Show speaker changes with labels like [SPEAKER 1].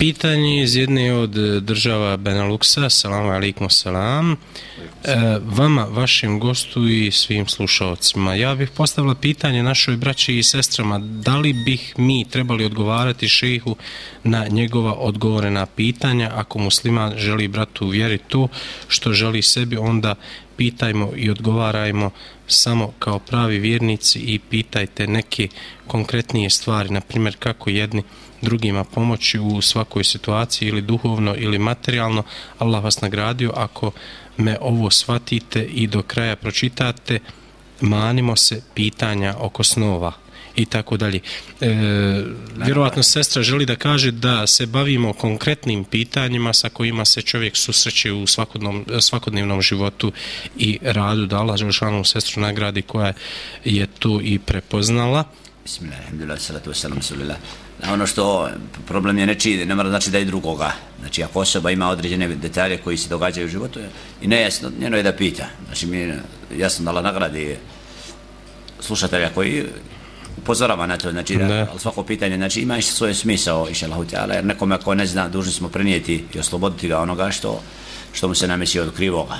[SPEAKER 1] Pitanje iz jedne od e, država Beneluxa, salamu alaikum salam, e, vama, vašim gostu i svim slušalcima. Ja bih postavila pitanje našoj braći i sestrama, da li bih mi trebali odgovarati šehu na njegova odgovorena pitanja, ako musliman želi bratu vjeriti to što želi sebi, onda pitajmo i odgovarajmo samo kao pravi vjernici i pitajte neke konkretnije stvari, na primjer kako jedni drugima pomoći u svakoj situaciji ili duhovno ili materijalno. Allah vas nagradio ako me ovo shvatite i do kraja pročitate, manimo se pitanja oko snova i tako dalje. E, vjerovatno sestra želi da kaže da se bavimo konkretnim pitanjima sa kojima se čovjek susreće u svakodnom, svakodnevnom životu i radu da Allah Želšanu sestru nagradi koja je tu i prepoznala.
[SPEAKER 2] Bismillahirrahmanirrahim, salatu wassalamu sallallahu ono što problem je nečiji, ne mora znači da je drugoga. Znači ako osoba ima određene detalje koji se događaju u životu i nejasno, njeno je da pita. Znači mi jasno dala nagradi slušatelja koji upozorava na to, znači da, ali svako pitanje, znači ima ište svoje smisao, iša Allah utjala, jer nekome ako ne zna, dužni smo prenijeti i osloboditi ga onoga što, što mu se namesi od krivoga.